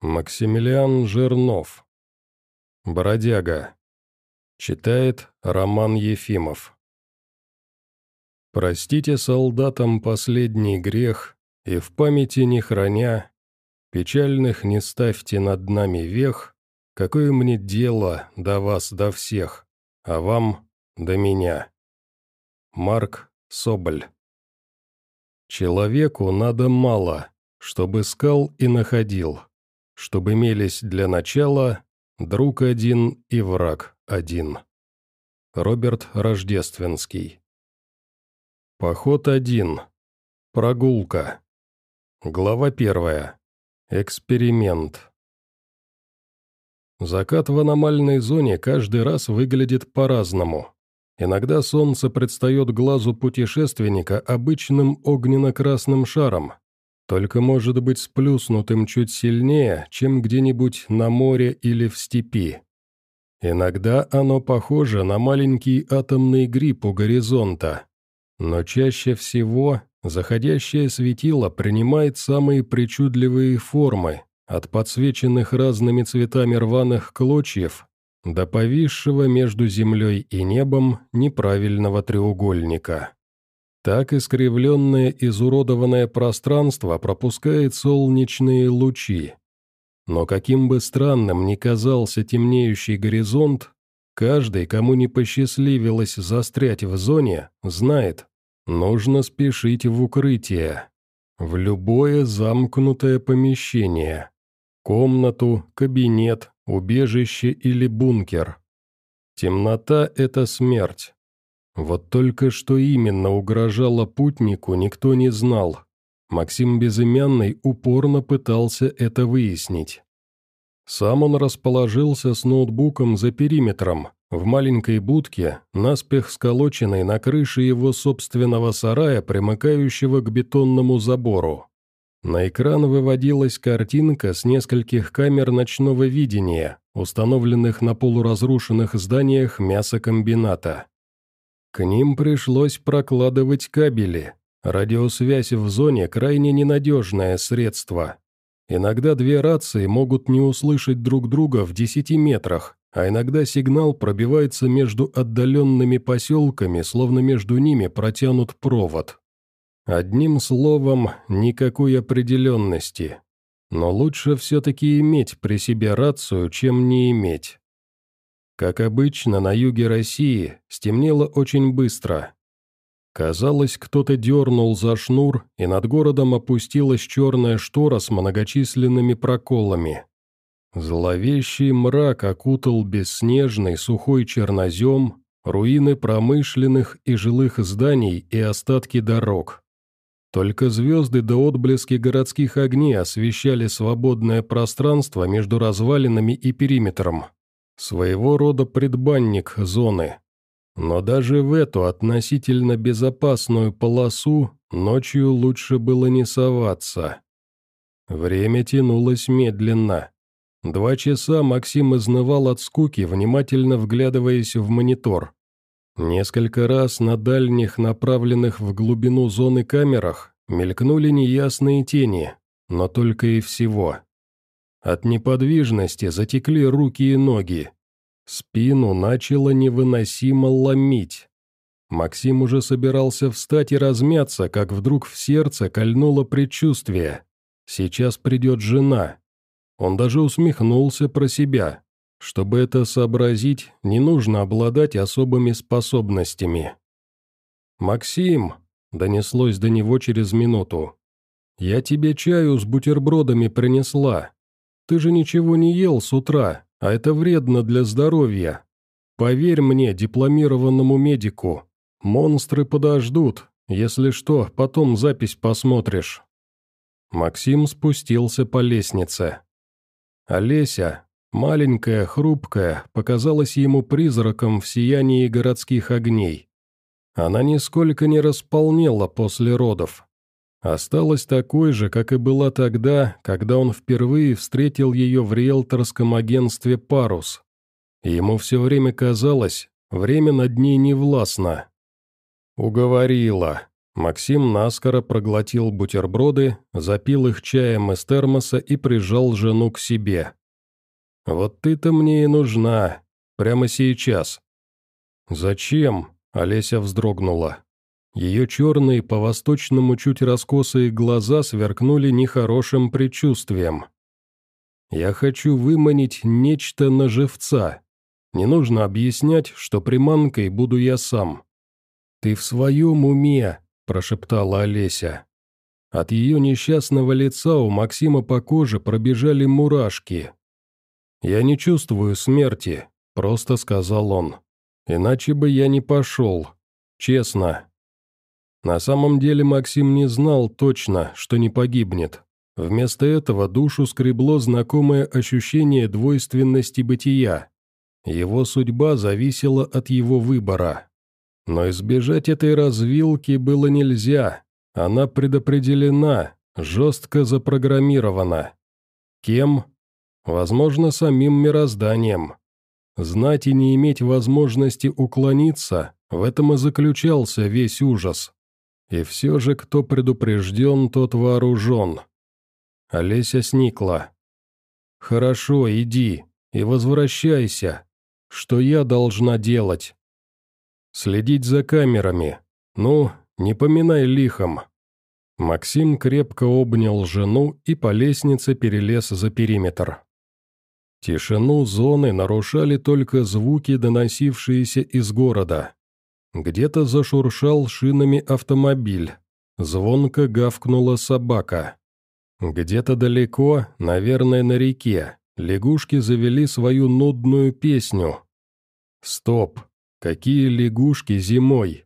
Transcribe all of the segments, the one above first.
Максимилиан Жирнов. Бродяга. Читает Роман Ефимов. Простите солдатам последний грех, и в памяти не храня, печальных не ставьте над нами вех, какое мне дело до вас, до всех, а вам до меня. Марк Соболь. Человеку надо мало, чтобы искал и находил чтобы имелись для начала друг один и враг один. Роберт Рождественский. Поход один. Прогулка. Глава первая. Эксперимент. Закат в аномальной зоне каждый раз выглядит по-разному. Иногда солнце предстает глазу путешественника обычным огненно-красным шаром, только может быть сплюснутым чуть сильнее, чем где-нибудь на море или в степи. Иногда оно похоже на маленький атомный гриб у горизонта, но чаще всего заходящее светило принимает самые причудливые формы, от подсвеченных разными цветами рваных клочьев до повисшего между землей и небом неправильного треугольника. Так искривленное изуродованное пространство пропускает солнечные лучи. Но каким бы странным ни казался темнеющий горизонт, каждый, кому не посчастливилось застрять в зоне, знает, нужно спешить в укрытие, в любое замкнутое помещение, комнату, кабинет, убежище или бункер. Темнота — это смерть. Вот только что именно угрожало путнику, никто не знал. Максим Безымянный упорно пытался это выяснить. Сам он расположился с ноутбуком за периметром, в маленькой будке, наспех сколоченной на крыше его собственного сарая, примыкающего к бетонному забору. На экран выводилась картинка с нескольких камер ночного видения, установленных на полуразрушенных зданиях мясокомбината. К ним пришлось прокладывать кабели. Радиосвязь в зоне – крайне ненадежное средство. Иногда две рации могут не услышать друг друга в 10 метрах, а иногда сигнал пробивается между отдаленными поселками, словно между ними протянут провод. Одним словом, никакой определенности. Но лучше все-таки иметь при себе рацию, чем не иметь. Как обычно, на юге России стемнело очень быстро. Казалось, кто-то дернул за шнур, и над городом опустилась черная штора с многочисленными проколами. Зловещий мрак окутал бесснежный сухой чернозем, руины промышленных и жилых зданий и остатки дорог. Только звезды до отблески городских огней освещали свободное пространство между развалинами и периметром. Своего рода предбанник зоны. Но даже в эту относительно безопасную полосу ночью лучше было не соваться. Время тянулось медленно. Два часа Максим изнывал от скуки, внимательно вглядываясь в монитор. Несколько раз на дальних, направленных в глубину зоны камерах, мелькнули неясные тени, но только и всего. От неподвижности затекли руки и ноги. Спину начало невыносимо ломить. Максим уже собирался встать и размяться, как вдруг в сердце кольнуло предчувствие. Сейчас придет жена. Он даже усмехнулся про себя. Чтобы это сообразить, не нужно обладать особыми способностями. «Максим!» — донеслось до него через минуту. «Я тебе чаю с бутербродами принесла. Ты же ничего не ел с утра, а это вредно для здоровья. Поверь мне, дипломированному медику, монстры подождут, если что, потом запись посмотришь». Максим спустился по лестнице. Олеся, маленькая, хрупкая, показалась ему призраком в сиянии городских огней. Она нисколько не располнела после родов, Осталась такой же, как и была тогда, когда он впервые встретил ее в риэлторском агентстве «Парус». Ему все время казалось, время над ней не властно. «Уговорила», — Максим наскоро проглотил бутерброды, запил их чаем из термоса и прижал жену к себе. «Вот ты-то мне и нужна. Прямо сейчас». «Зачем?» — Олеся вздрогнула. Ее черные, по-восточному чуть раскосые глаза сверкнули нехорошим предчувствием. «Я хочу выманить нечто на живца. Не нужно объяснять, что приманкой буду я сам». «Ты в своем уме?» прошептала Олеся. От ее несчастного лица у Максима по коже пробежали мурашки. «Я не чувствую смерти», — просто сказал он. «Иначе бы я не пошел. Честно». На самом деле Максим не знал точно, что не погибнет. Вместо этого душу скребло знакомое ощущение двойственности бытия. Его судьба зависела от его выбора. Но избежать этой развилки было нельзя. Она предопределена, жестко запрограммирована. Кем? Возможно, самим мирозданием. Знать и не иметь возможности уклониться – в этом и заключался весь ужас. И все же, кто предупрежден, тот вооружен. Олеся сникла. «Хорошо, иди и возвращайся. Что я должна делать?» Следить за камерами. Ну, не поминай лихом». Максим крепко обнял жену и по лестнице перелез за периметр. Тишину зоны нарушали только звуки, доносившиеся из города. Где-то зашуршал шинами автомобиль. Звонко гавкнула собака. Где-то далеко, наверное, на реке, лягушки завели свою нудную песню. Стоп, Какие лягушки зимой?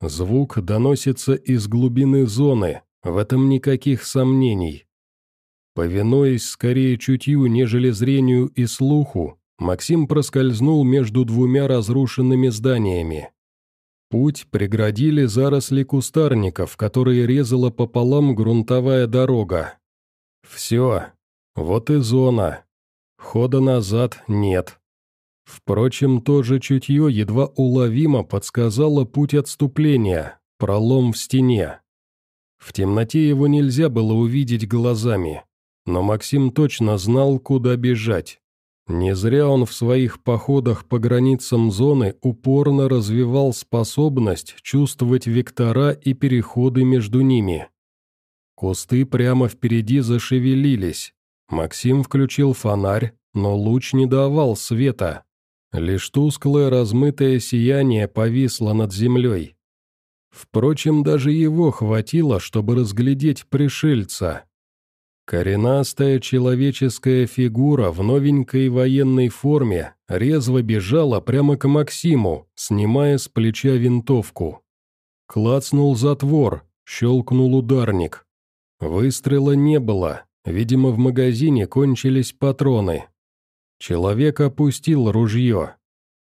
Звук доносится из глубины зоны, в этом никаких сомнений. Повинуясь скорее чутью, нежели зрению и слуху, Максим проскользнул между двумя разрушенными зданиями. Путь преградили заросли кустарников, которые резала пополам грунтовая дорога. Все, вот и зона. Хода назад нет. Впрочем, то же чутье едва уловимо подсказало путь отступления, пролом в стене. В темноте его нельзя было увидеть глазами, но Максим точно знал, куда бежать. Не зря он в своих походах по границам зоны упорно развивал способность чувствовать вектора и переходы между ними. Кусты прямо впереди зашевелились. Максим включил фонарь, но луч не давал света. Лишь тусклое размытое сияние повисло над землей. Впрочем, даже его хватило, чтобы разглядеть пришельца. Коренастая человеческая фигура в новенькой военной форме резво бежала прямо к Максиму, снимая с плеча винтовку. Клацнул затвор, щелкнул ударник. Выстрела не было, видимо, в магазине кончились патроны. Человек опустил ружье.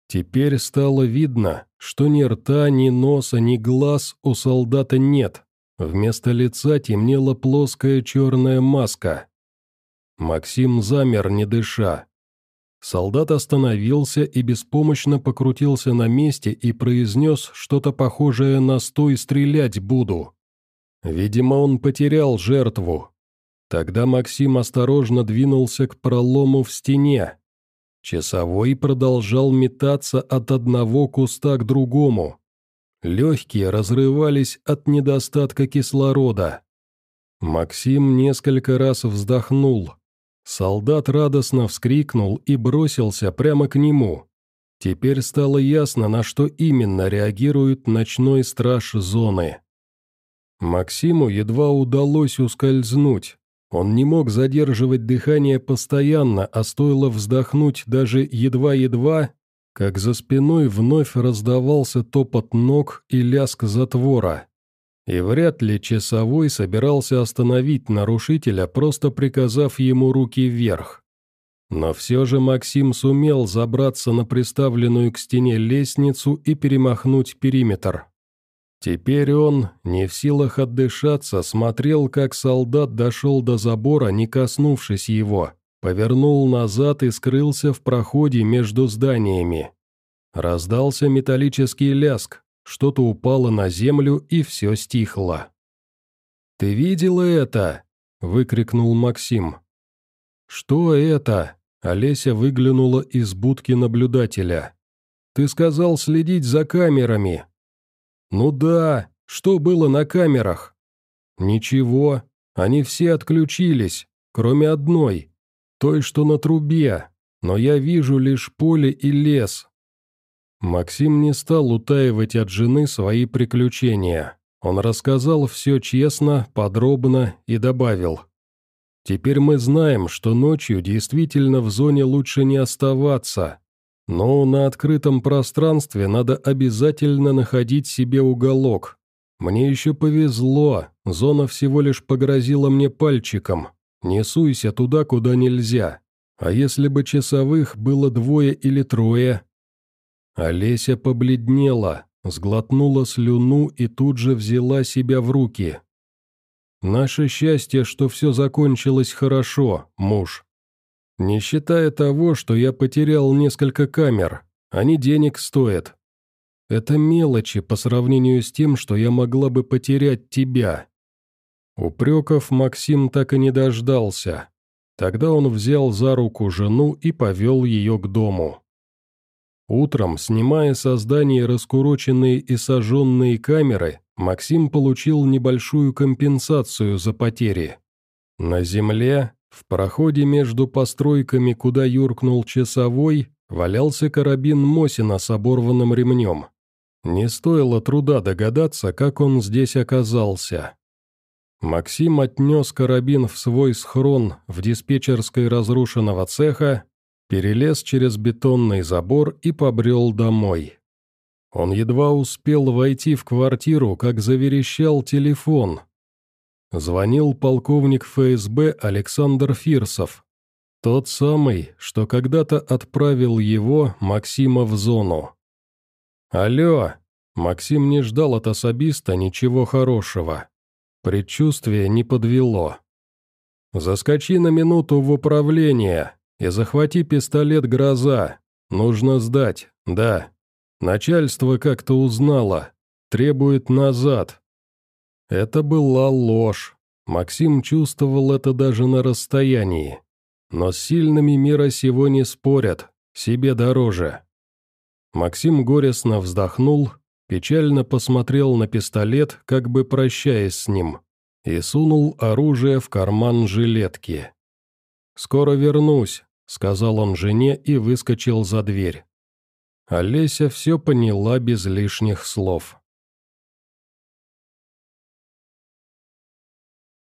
Теперь стало видно, что ни рта, ни носа, ни глаз у солдата нет. Вместо лица темнела плоская черная маска. Максим замер, не дыша. Солдат остановился и беспомощно покрутился на месте и произнес что-то похожее на «стой, стрелять буду». Видимо, он потерял жертву, Тогда Максим осторожно двинулся к пролому в стене. Часовой продолжал метаться от одного куста к другому. Легкие разрывались от недостатка кислорода. Максим несколько раз вздохнул. Солдат радостно вскрикнул и бросился прямо к нему. Теперь стало ясно, на что именно реагирует ночной страж зоны. Максиму едва удалось ускользнуть, он не мог задерживать дыхание постоянно, а стоило вздохнуть даже едва-едва, как за спиной вновь раздавался топот ног и лязг затвора. И вряд ли часовой собирался остановить нарушителя, просто приказав ему руки вверх. Но все же Максим сумел забраться на приставленную к стене лестницу и перемахнуть периметр. Теперь он, не в силах отдышаться, смотрел, как солдат дошел до забора, не коснувшись его, повернул назад и скрылся в проходе между зданиями. Раздался металлический ляск, что-то упало на землю и все стихло. «Ты видела это?» – выкрикнул Максим. «Что это?» – Олеся выглянула из будки наблюдателя. «Ты сказал следить за камерами». «Ну да, что было на камерах?» «Ничего, они все отключились, кроме одной, той, что на трубе, но я вижу лишь поле и лес». Максим не стал утаивать от жены свои приключения. Он рассказал все честно, подробно и добавил. «Теперь мы знаем, что ночью действительно в зоне лучше не оставаться, но на открытом пространстве надо обязательно находить себе уголок. Мне еще повезло, зона всего лишь погрозила мне пальчиком. Не суйся туда, куда нельзя. А если бы часовых было двое или трое?» Олеся побледнела, сглотнула слюну и тут же взяла себя в руки. «Наше счастье, что все закончилось хорошо, муж. Не считая того, что я потерял несколько камер, они денег стоят. Это мелочи по сравнению с тем, что я могла бы потерять тебя». Упреков Максим так и не дождался. Тогда он взял за руку жену и повел ее к дому. Утром, снимая со здания раскуроченные и сожженные камеры, Максим получил небольшую компенсацию за потери. На земле, в проходе между постройками, куда юркнул часовой, валялся карабин Мосина с оборванным ремнем. Не стоило труда догадаться, как он здесь оказался. Максим отнес карабин в свой схрон в диспетчерской разрушенного цеха перелез через бетонный забор и побрел домой. Он едва успел войти в квартиру, как заверещал телефон. Звонил полковник ФСБ Александр Фирсов. Тот самый, что когда-то отправил его, Максима, в зону. «Алло!» Максим не ждал от особиста ничего хорошего. Предчувствие не подвело. «Заскочи на минуту в управление и захвати пистолет «Гроза». Нужно сдать, да. Начальство как-то узнало. Требует назад». Это была ложь. Максим чувствовал это даже на расстоянии. Но с сильными мира сего не спорят, себе дороже. Максим горестно вздохнул, печально посмотрел на пистолет, как бы прощаясь с ним, и сунул оружие в карман жилетки. «Скоро вернусь», сказал он жене и выскочил за дверь. Олеся все поняла без лишних слов.